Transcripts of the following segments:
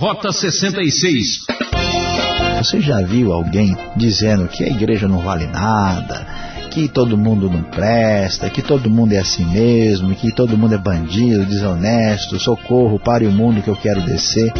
Rota 66. Você já viu alguém dizendo que a igreja não vale nada, que todo mundo não presta, que todo mundo é assim mesmo, que todo mundo é bandido, desonesto, socorro, pare o mundo que eu quero descer?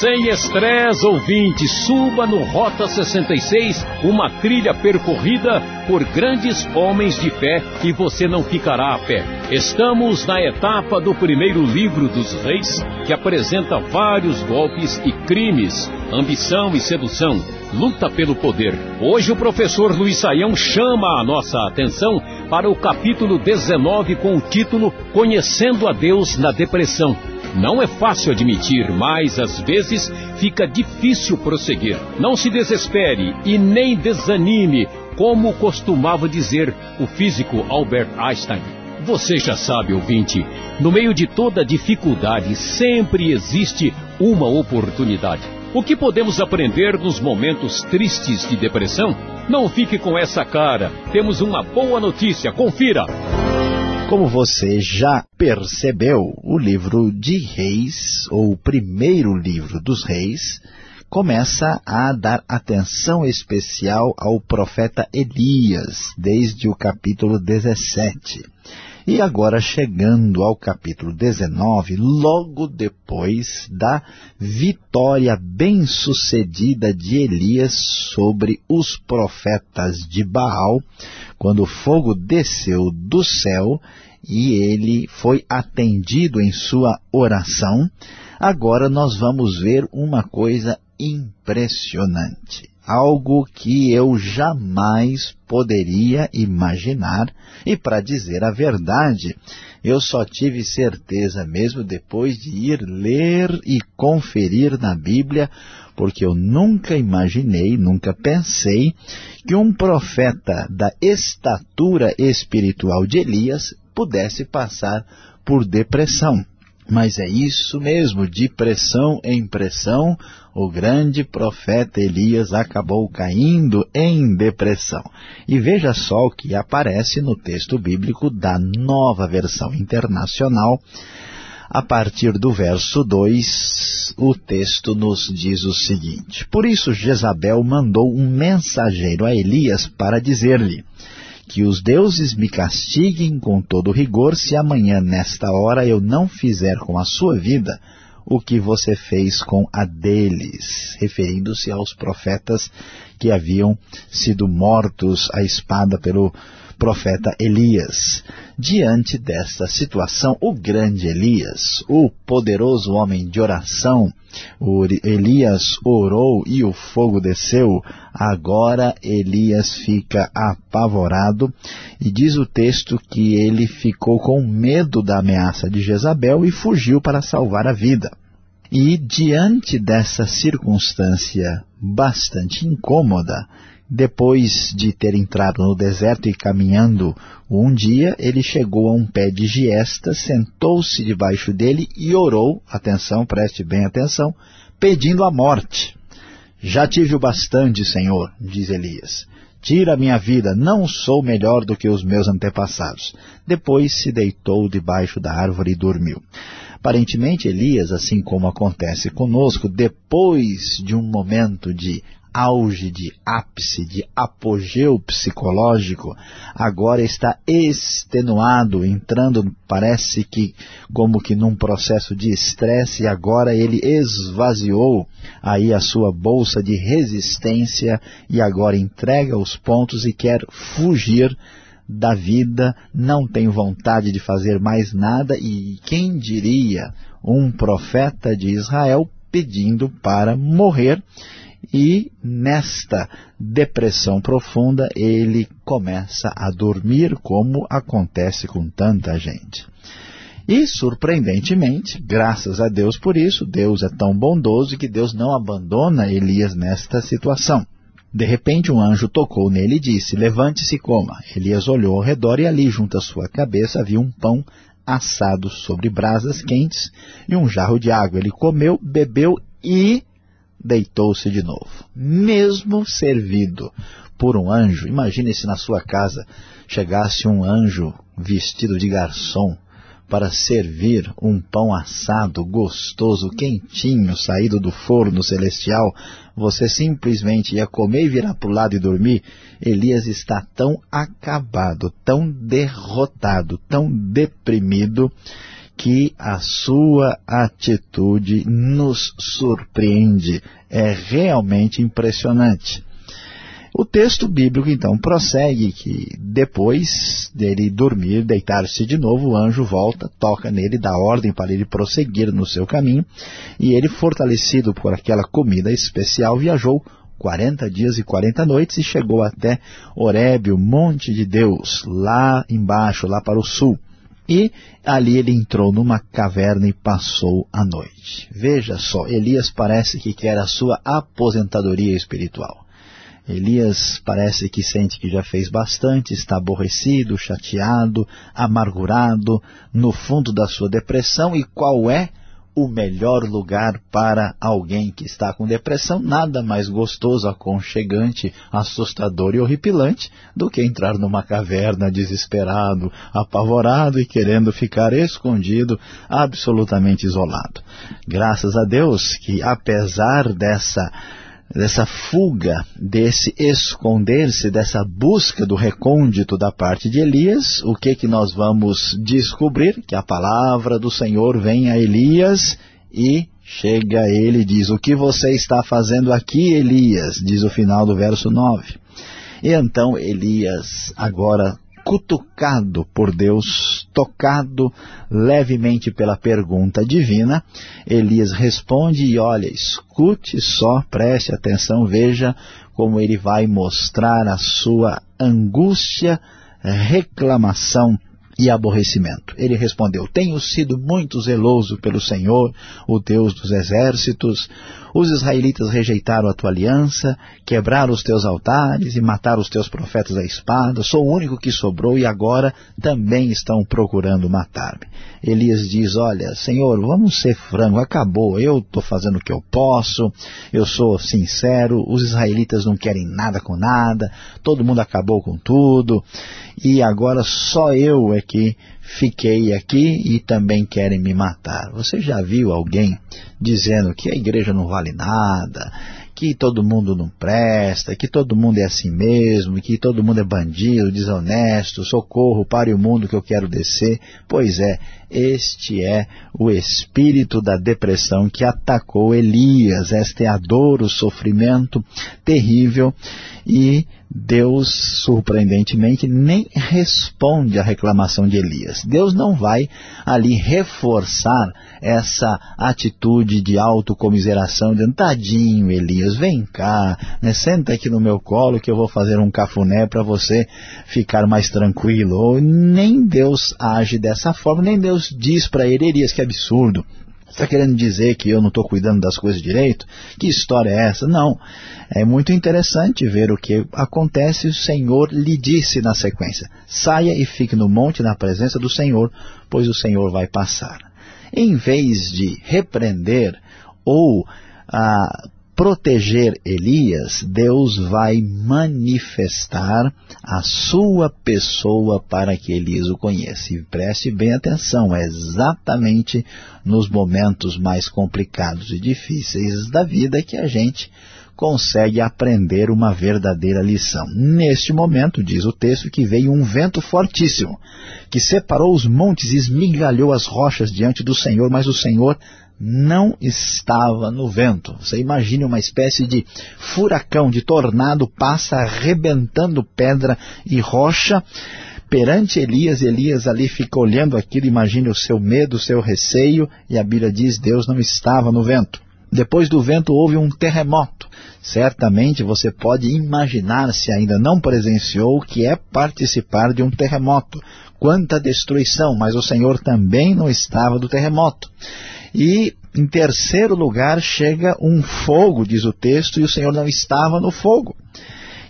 Sem estresse, ouvinte, suba no Rota 66, uma trilha percorrida por grandes homens de fé e você não ficará a pé. Estamos na etapa do primeiro livro dos reis, que apresenta vários golpes e crimes, ambição e sedução, luta pelo poder. Hoje o professor Luiz Saião chama a nossa atenção para o capítulo 19 com o título Conhecendo a Deus na Depressão. Não é fácil admitir, mas às vezes fica difícil prosseguir. Não se desespere e nem desanime, como costumava dizer o físico Albert Einstein. Você já sabe, ouvinte, no meio de toda dificuldade sempre existe uma oportunidade. O que podemos aprender nos momentos tristes de depressão? Não fique com essa cara. Temos uma boa notícia. Confira. Como você já percebeu, o livro de Reis, ou o primeiro livro dos Reis, começa a dar atenção especial ao profeta Elias, desde o capítulo 17. E agora chegando ao capítulo 19, logo depois da vitória bem-sucedida de Elias sobre os profetas de Baal, quando o fogo desceu do céu e ele foi atendido em sua oração, agora nós vamos ver uma coisa impressionante. Algo que eu jamais poderia imaginar, e para dizer a verdade, eu só tive certeza mesmo depois de ir ler e conferir na Bíblia, porque eu nunca imaginei, nunca pensei que um profeta da estatura espiritual de Elias pudesse passar por depressão. Mas é isso mesmo, de pressão em pressão, o grande profeta Elias acabou caindo em depressão. E veja só o que aparece no texto bíblico da nova versão internacional. A partir do verso 2, o texto nos diz o seguinte, Por isso Jezabel mandou um mensageiro a Elias para dizer-lhe, que os deuses me castiguem com todo rigor se amanhã, nesta hora, eu não fizer com a sua vida o que você fez com a deles, referindo-se aos profetas que haviam sido mortos à espada pelo profeta Elias. Diante desta situação, o grande Elias, o poderoso homem de oração, Elias orou e o fogo desceu. Agora Elias fica apavorado e diz o texto que ele ficou com medo da ameaça de Jezabel e fugiu para salvar a vida. E diante dessa circunstância bastante incômoda, depois de ter entrado no deserto e caminhando um dia, ele chegou a um pé de giesta, sentou-se debaixo dele e orou, atenção, preste bem atenção, pedindo a morte. Já tive o bastante, Senhor, diz Elias. Tira a minha vida, não sou melhor do que os meus antepassados. Depois se deitou debaixo da árvore e dormiu. Aparentemente, Elias, assim como acontece conosco, depois de um momento de auge, de ápice, de apogeu psicológico, agora está extenuado, entrando, parece que como que num processo de estresse, e agora ele esvaziou aí a sua bolsa de resistência e agora entrega os pontos e quer fugir da vida, não tem vontade de fazer mais nada e quem diria um profeta de Israel pedindo para morrer e nesta depressão profunda ele começa a dormir como acontece com tanta gente. E, surpreendentemente, graças a Deus por isso, Deus é tão bondoso que Deus não abandona Elias nesta situação. De repente um anjo tocou nele e disse, levante-se e coma. Elias olhou ao redor e ali junto à sua cabeça havia um pão assado sobre brasas quentes e um jarro de água. Ele comeu, bebeu e deitou-se de novo. Mesmo servido por um anjo, imagine se na sua casa chegasse um anjo vestido de garçom, para servir um pão assado, gostoso, quentinho, saído do forno celestial, você simplesmente ia comer e virar para o lado e dormir, Elias está tão acabado, tão derrotado, tão deprimido, que a sua atitude nos surpreende. É realmente impressionante. O texto bíblico, então, prossegue que depois dele dormir, deitar-se de novo, o anjo volta, toca nele, dá ordem para ele prosseguir no seu caminho, e ele, fortalecido por aquela comida especial, viajou 40 dias e 40 noites e chegou até Horebe, o monte de Deus, lá embaixo, lá para o sul. E ali ele entrou numa caverna e passou a noite. Veja só, Elias parece que quer a sua aposentadoria espiritual. Elias parece que sente que já fez bastante, está aborrecido, chateado, amargurado, no fundo da sua depressão. E qual é o melhor lugar para alguém que está com depressão? Nada mais gostoso, aconchegante, assustador e horripilante do que entrar numa caverna desesperado, apavorado e querendo ficar escondido, absolutamente isolado. Graças a Deus que, apesar dessa dessa fuga, desse esconder-se, dessa busca do recôndito da parte de Elias, o que que nós vamos descobrir? Que a palavra do Senhor vem a Elias e chega a ele e diz, o que você está fazendo aqui, Elias? Diz o final do verso 9. E então Elias agora cutucado por Deus, tocado levemente pela pergunta divina, Elias responde e olha, escute só, preste atenção, veja como ele vai mostrar a sua angústia, reclamação e aborrecimento. Ele respondeu, tenho sido muito zeloso pelo Senhor, o Deus dos exércitos, os israelitas rejeitaram a tua aliança, quebraram os teus altares e mataram os teus profetas à espada. Sou o único que sobrou e agora também estão procurando matar-me. Elias diz, olha, Senhor, vamos ser franco, acabou, eu estou fazendo o que eu posso, eu sou sincero, os israelitas não querem nada com nada, todo mundo acabou com tudo, e agora só eu é que fiquei aqui e também querem me matar. Você já viu alguém dizendo que a igreja não vale nada, que todo mundo não presta, que todo mundo é assim mesmo, que todo mundo é bandido, desonesto, socorro, pare o mundo que eu quero descer. Pois é, este é o espírito da depressão que atacou Elias. Esta é a dor, o sofrimento terrível e Deus, surpreendentemente, nem responde à reclamação de Elias. Deus não vai ali reforçar essa atitude de autocomiseração, dizendo, tadinho Elias, vem cá, né, senta aqui no meu colo que eu vou fazer um cafuné para você ficar mais tranquilo. Ou, nem Deus age dessa forma, nem Deus diz para ele, Elias, que absurdo, Está querendo dizer que eu não estou cuidando das coisas direito? Que história é essa? Não. É muito interessante ver o que acontece. O Senhor lhe disse na sequência, saia e fique no monte na presença do Senhor, pois o Senhor vai passar. Em vez de repreender ou ah, proteger Elias, Deus vai manifestar a sua pessoa para que Elias o conheça. E preste bem atenção, é exatamente nos momentos mais complicados e difíceis da vida que a gente consegue aprender uma verdadeira lição. Neste momento, diz o texto, que veio um vento fortíssimo, que separou os montes e esmigalhou as rochas diante do Senhor, mas o Senhor não estava no vento. Você imagine uma espécie de furacão, de tornado, passa arrebentando pedra e rocha perante Elias. Elias ali fica olhando aquilo, imagine o seu medo, o seu receio, e a Bíblia diz, Deus não estava no vento. Depois do vento houve um terremoto. Certamente você pode imaginar, se ainda não presenciou, o que é participar de um terremoto. Quanta destruição, mas o Senhor também não estava do terremoto. E em terceiro lugar chega um fogo, diz o texto, e o Senhor não estava no fogo.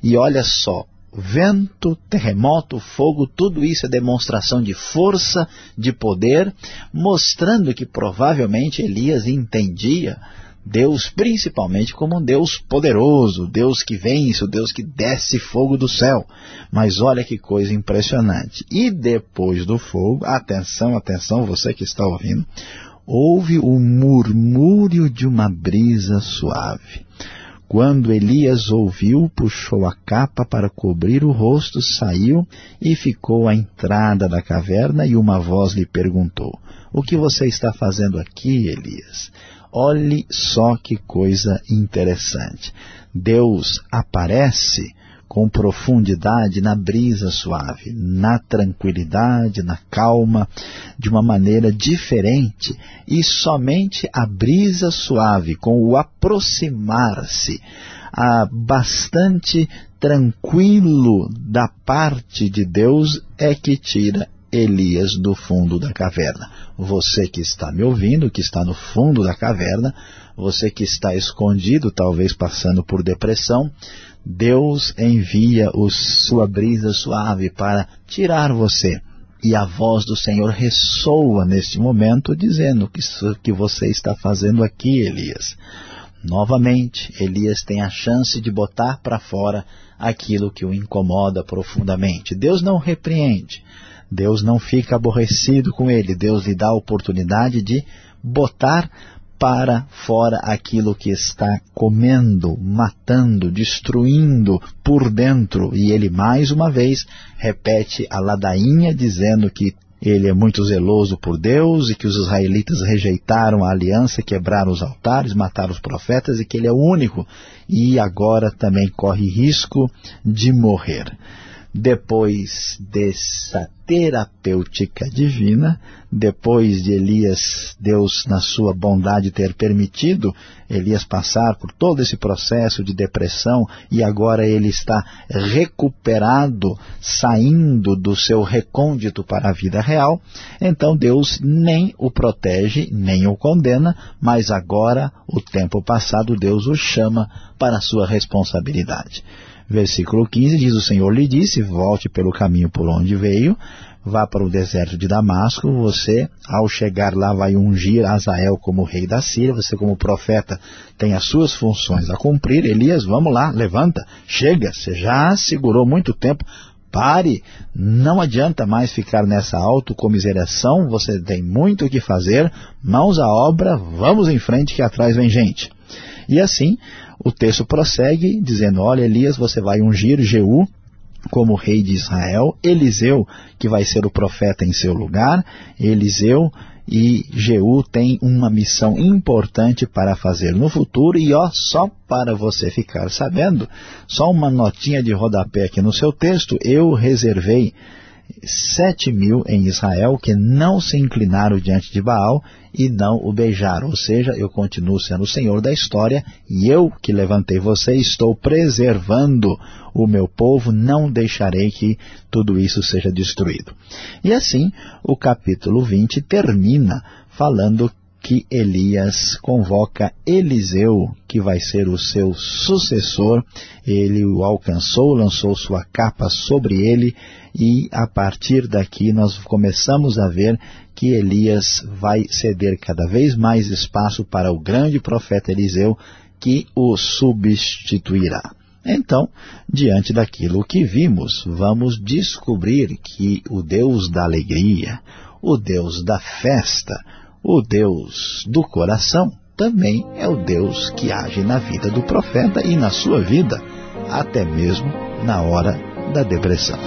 E olha só, vento, terremoto, fogo, tudo isso é demonstração de força, de poder, mostrando que provavelmente Elias entendia Deus principalmente como um Deus poderoso, Deus que vence, o Deus que desce fogo do céu. Mas olha que coisa impressionante. E depois do fogo, atenção, atenção, você que está ouvindo, houve o murmúrio de uma brisa suave. Quando Elias ouviu, puxou a capa para cobrir o rosto, saiu e ficou à entrada da caverna e uma voz lhe perguntou, O que você está fazendo aqui, Elias? Olhe só que coisa interessante. Deus aparece com profundidade na brisa suave, na tranquilidade, na calma, de uma maneira diferente. E somente a brisa suave, com o aproximar-se, bastante tranquilo da parte de Deus, é que tira Elias do fundo da caverna. Você que está me ouvindo, que está no fundo da caverna, você que está escondido, talvez passando por depressão, Deus envia sua brisa suave para tirar você. E a voz do Senhor ressoa neste momento, dizendo que que você está fazendo aqui, Elias. Novamente, Elias tem a chance de botar para fora aquilo que o incomoda profundamente. Deus não repreende, Deus não fica aborrecido com ele, Deus lhe dá a oportunidade de botar para fora aquilo que está comendo, matando, destruindo por dentro. E ele mais uma vez repete a ladainha dizendo que ele é muito zeloso por Deus e que os israelitas rejeitaram a aliança, quebraram os altares, mataram os profetas e que ele é o único e agora também corre risco de morrer. Depois dessa terapêutica divina, depois de Elias, Deus na sua bondade ter permitido Elias passar por todo esse processo de depressão e agora ele está recuperado, saindo do seu recôndito para a vida real, então Deus nem o protege, nem o condena, mas agora, o tempo passado, Deus o chama para a sua responsabilidade. Versículo 15 diz, o Senhor lhe disse, volte pelo caminho por onde veio, vá para o deserto de Damasco, você, ao chegar lá, vai ungir Azael como rei da Síria, você como profeta tem as suas funções a cumprir, Elias, vamos lá, levanta, chega, você já segurou muito tempo, pare, não adianta mais ficar nessa autocomiseração, você tem muito o que fazer, mãos à obra, vamos em frente que atrás vem gente. E assim, o texto prossegue dizendo, olha Elias, você vai ungir Jeú como rei de Israel, Eliseu, que vai ser o profeta em seu lugar, Eliseu e Jeú têm uma missão importante para fazer no futuro e ó, só para você ficar sabendo, só uma notinha de rodapé aqui no seu texto, eu reservei sete mil em Israel que não se inclinaram diante de Baal e não o beijaram. Ou seja, eu continuo sendo o Senhor da história e eu que levantei você estou preservando o meu povo, não deixarei que tudo isso seja destruído. E assim, o capítulo 20 termina falando que Elias convoca Eliseu, que vai ser o seu sucessor. Ele o alcançou, lançou sua capa sobre ele e a partir daqui nós começamos a ver que Elias vai ceder cada vez mais espaço para o grande profeta Eliseu que o substituirá. Então, diante daquilo que vimos, vamos descobrir que o Deus da alegria, o Deus da festa, o Deus do coração também é o Deus que age na vida do profeta e na sua vida, até mesmo na hora da depressão.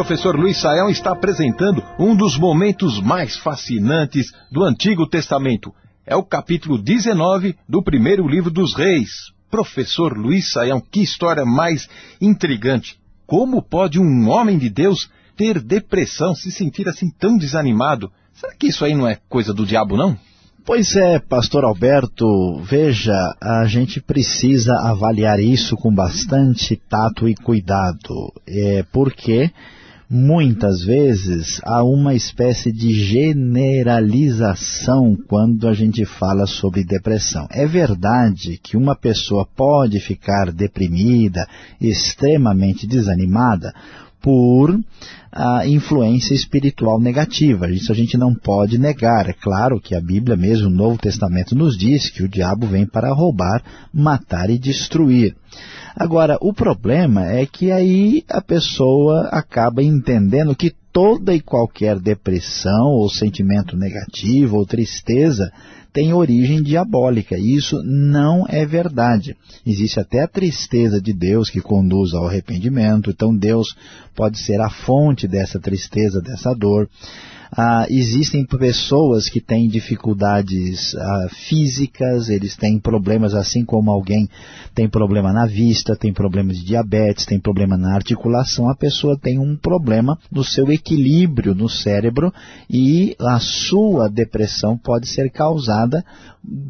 Professor Luiz Saião está apresentando um dos momentos mais fascinantes do Antigo Testamento. É o capítulo 19 do primeiro livro dos Reis. Professor Luiz Saião, que história mais intrigante. Como pode um homem de Deus ter depressão, se sentir assim tão desanimado? Será que isso aí não é coisa do diabo, não? Pois é, pastor Alberto, veja, a gente precisa avaliar isso com bastante tato e cuidado, é, porque muitas vezes há uma espécie de generalização quando a gente fala sobre depressão. É verdade que uma pessoa pode ficar deprimida, extremamente desanimada, por a influência espiritual negativa. Isso a gente não pode negar. É claro que a Bíblia, mesmo o Novo Testamento, nos diz que o diabo vem para roubar, matar e destruir. Agora, o problema é que aí a pessoa acaba entendendo que toda e qualquer depressão ou sentimento negativo ou tristeza tem origem diabólica. Isso não é verdade. Existe até a tristeza de Deus que conduz ao arrependimento. Então Deus pode ser a fonte dessa tristeza, dessa dor. Ah, existem pessoas que têm dificuldades ah, físicas, eles têm problemas assim como alguém tem problema na vista, tem problema de diabetes, tem problema na articulação, a pessoa tem um problema no seu equilíbrio no cérebro e a sua depressão pode ser causada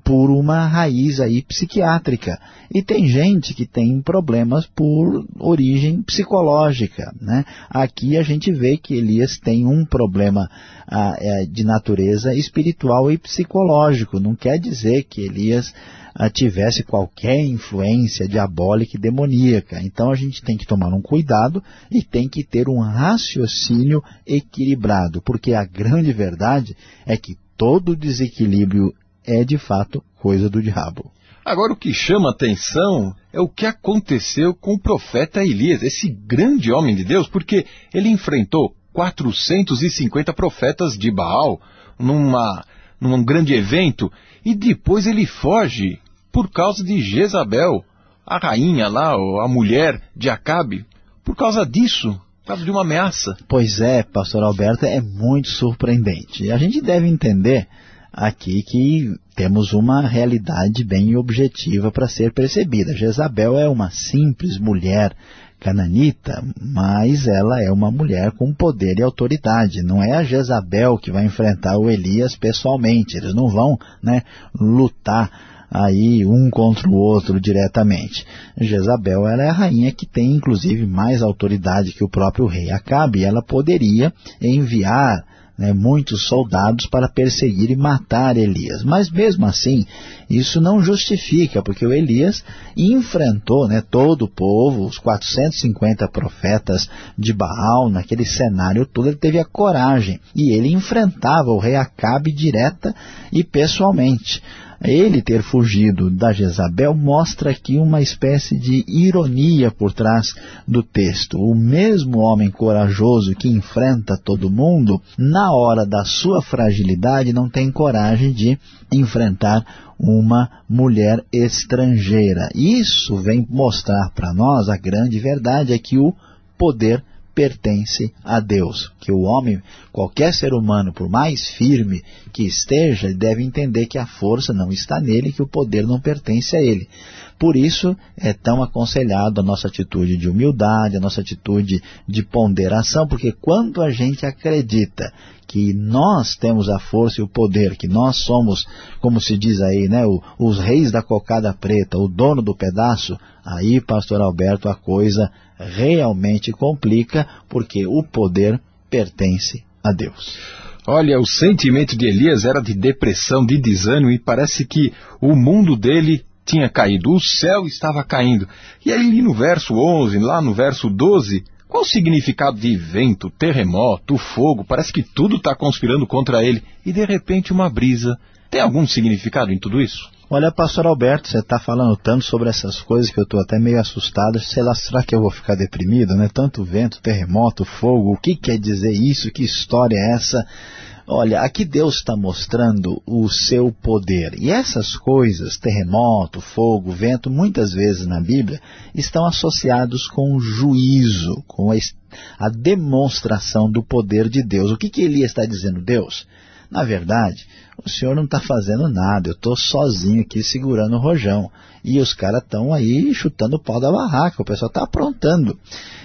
por uma raiz aí psiquiátrica. E tem gente que tem problemas por origem psicológica. Né? Aqui a gente vê que Elias tem um problema ah, é, de natureza espiritual e psicológico. Não quer dizer que Elias ah, tivesse qualquer influência diabólica e demoníaca. Então a gente tem que tomar um cuidado e tem que ter um raciocínio equilibrado, porque a grande verdade é que todo desequilíbrio é de fato coisa do diabo. Agora o que chama atenção é o que aconteceu com o profeta Elias, esse grande homem de Deus, porque ele enfrentou 450 profetas de Baal numa, num grande evento e depois ele foge por causa de Jezabel, a rainha lá, a mulher de Acabe, por causa disso, por causa de uma ameaça. Pois é, pastor Alberto, é muito surpreendente. A gente deve entender aqui que temos uma realidade bem objetiva para ser percebida. Jezabel é uma simples mulher cananita, mas ela é uma mulher com poder e autoridade. Não é a Jezabel que vai enfrentar o Elias pessoalmente. Eles não vão né, lutar aí um contra o outro diretamente. Jezabel é a rainha que tem inclusive mais autoridade que o próprio rei Acabe. Ela poderia enviar né, muitos soldados para perseguir e matar Elias. Mas mesmo assim, isso não justifica, porque o Elias enfrentou né, todo o povo, os 450 profetas de Baal, naquele cenário todo, ele teve a coragem. E ele enfrentava o rei Acabe direta e pessoalmente. Ele ter fugido da Jezabel mostra aqui uma espécie de ironia por trás do texto. O mesmo homem corajoso que enfrenta todo mundo, na hora da sua fragilidade, não tem coragem de enfrentar uma mulher estrangeira. Isso vem mostrar para nós a grande verdade, é que o poder pertence a Deus. Que o homem, qualquer ser humano, por mais firme que esteja, deve entender que a força não está nele, que o poder não pertence a ele. Por isso é tão aconselhado a nossa atitude de humildade, a nossa atitude de ponderação, porque quando a gente acredita que nós temos a força e o poder, que nós somos, como se diz aí, né, os reis da cocada preta, o dono do pedaço, aí, pastor Alberto, a coisa realmente complica, porque o poder pertence a Deus. Olha, o sentimento de Elias era de depressão, de desânimo, e parece que o mundo dele tinha caído, o céu estava caindo. E aí no verso 11, lá no verso 12, qual o significado de vento, terremoto, fogo? Parece que tudo está conspirando contra ele. E de repente uma brisa. Tem algum significado em tudo isso? Olha, pastor Alberto, você está falando tanto sobre essas coisas que eu estou até meio assustado. Sei lá, será que eu vou ficar deprimido, né? Tanto vento, terremoto, fogo, o que quer dizer isso? Que história é essa? Olha, aqui Deus está mostrando o seu poder. E essas coisas, terremoto, fogo, vento, muitas vezes na Bíblia, estão associados com juízo, com a, a demonstração do poder de Deus. O que, que Elias está dizendo? Deus, na verdade, o senhor não está fazendo nada, eu estou sozinho aqui segurando o rojão. E os caras estão aí chutando o pau da barraca, o pessoal está aprontando.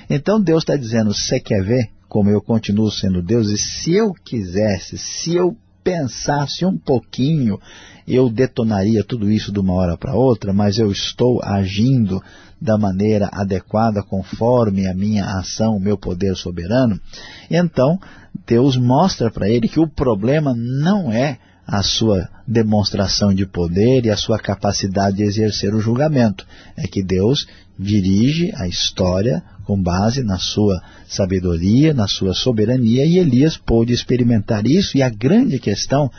Então Deus está dizendo, você quer ver como eu continuo sendo Deus? E se eu quisesse, se eu pensasse um pouquinho, eu detonaria tudo isso de uma hora para outra, mas eu estou agindo da maneira adequada, conforme a minha ação, o meu poder soberano. Então, Deus mostra para ele que o problema não é a sua demonstração de poder e a sua capacidade de exercer o julgamento. É que Deus dirige a história com base na sua sabedoria, na sua soberania, e Elias pôde experimentar isso, e a grande questão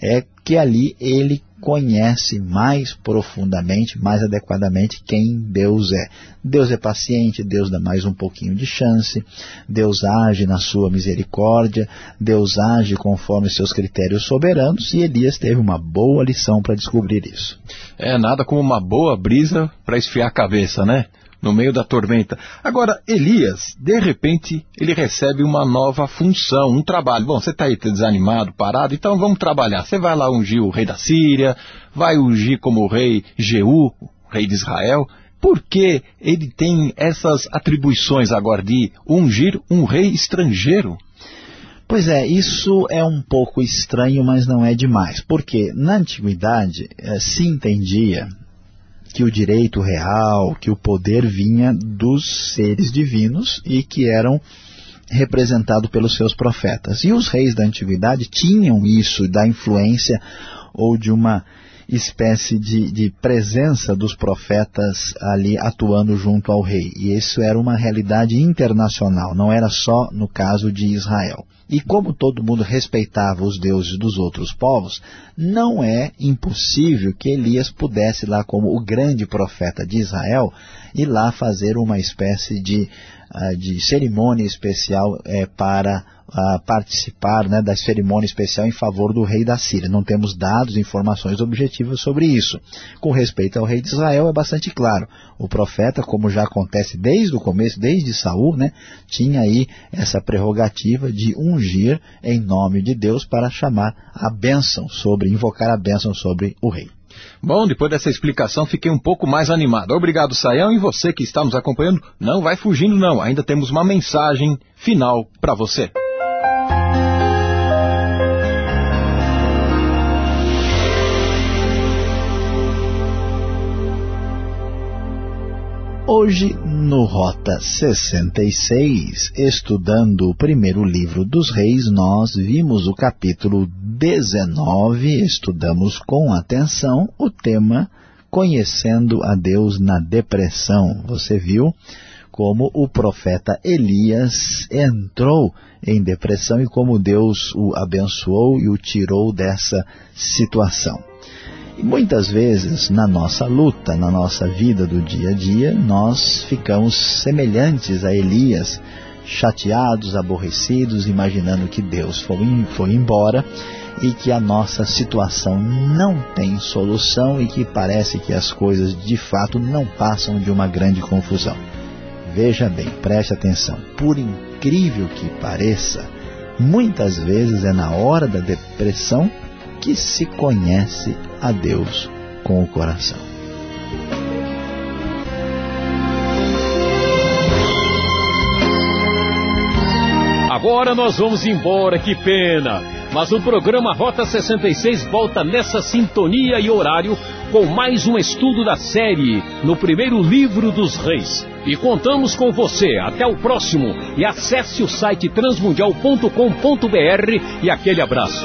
é que ali ele conhece mais profundamente, mais adequadamente quem Deus é. Deus é paciente, Deus dá mais um pouquinho de chance, Deus age na sua misericórdia, Deus age conforme seus critérios soberanos e Elias teve uma boa lição para descobrir isso. É nada como uma boa brisa para esfriar a cabeça, né? No meio da tormenta. Agora, Elias, de repente, ele recebe uma nova função, um trabalho. Bom, você está aí desanimado, parado, então vamos trabalhar. Você vai lá ungir o rei da Síria, vai ungir como rei Jeú, rei de Israel. Por que ele tem essas atribuições agora de ungir um rei estrangeiro? Pois é, isso é um pouco estranho, mas não é demais. Porque na antiguidade eh, se entendia que o direito real, que o poder vinha dos seres divinos e que eram representados pelos seus profetas. E os reis da antiguidade tinham isso da influência ou de uma espécie de, de, presença dos profetas ali atuando junto ao rei. E isso era uma realidade internacional, não era só no caso de Israel. E como todo mundo respeitava os deuses dos outros povos, não é impossível que Elias pudesse lá como o grande profeta de Israel ir lá fazer uma espécie de, uh, de cerimônia especial uh, para uh, participar né, da cerimônia especial em favor do rei da Síria. Não temos dados, informações objetivas sobre isso. Com respeito ao rei de Israel, é bastante claro. O profeta, como já acontece desde o começo, desde Saul, né, tinha aí essa prerrogativa de ungir em nome de Deus para chamar a bênção sobre, invocar a bênção sobre o rei. Bom, depois dessa explicação fiquei um pouco mais animado. Obrigado, Saião, e você que está nos acompanhando, não vai fugindo não, ainda temos uma mensagem final para você. Hoje, no Rota 66, estudando o primeiro livro dos reis, nós vimos o capítulo 19, estudamos com atenção o tema Conhecendo a Deus na Depressão. Você viu como o profeta Elias entrou em depressão e como Deus o abençoou e o tirou dessa situação. E muitas vezes, na nossa luta, na nossa vida do dia a dia, nós ficamos semelhantes a Elias, chateados, aborrecidos, imaginando que Deus foi, foi embora e que a nossa situação não tem solução e que parece que as coisas de fato não passam de uma grande confusão. Veja bem, preste atenção, por incrível que pareça, muitas vezes é na hora da depressão que se conhece a Deus com o coração. Agora nós vamos embora, que pena. Mas o programa Rota 66 volta nessa sintonia e horário com mais um estudo da série no primeiro livro dos reis. E contamos com você. Até o próximo. E acesse o site transmundial.com.br e aquele abraço.